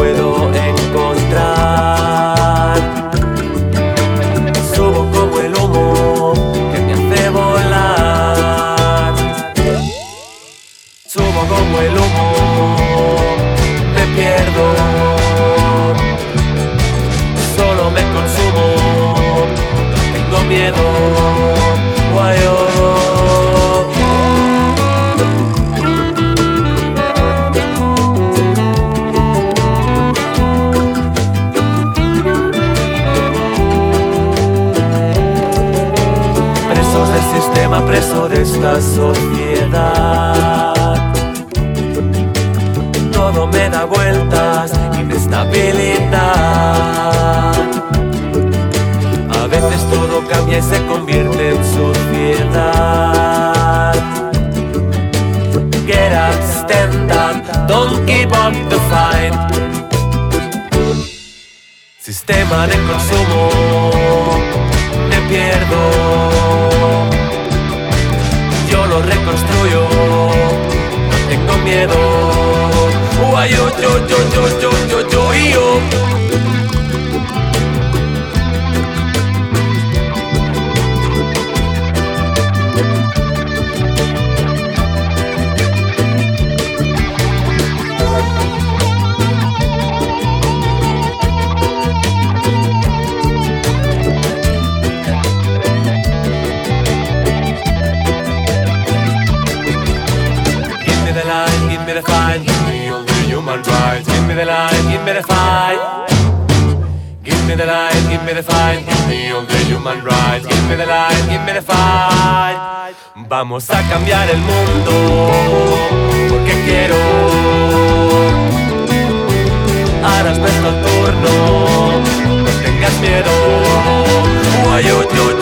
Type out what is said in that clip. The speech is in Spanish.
puedo encontrar. Subo como el humo que me hace volar. Subo como el humo, me pierdo. Solo me consumo, tengo miedo. Guayo. Esta sociedad. Todo me da vueltas, inestabilidad. A veces todo cambia y se convierte en suciedad. Get up, stand up, don't give up the fight. Sistema de consumo, me pierdo. Reconstruyo, no tengo miedo. Uy, yo, yo, yo, yo, yo, yo, yo, y yo. the light, give me the fight. Give me the light, give me the fight, give me all the human rights. Give me the light, give me the fight. Vamos a cambiar el mundo porque quiero. Ahora es nuestro turno, no tengas miedo. Why you do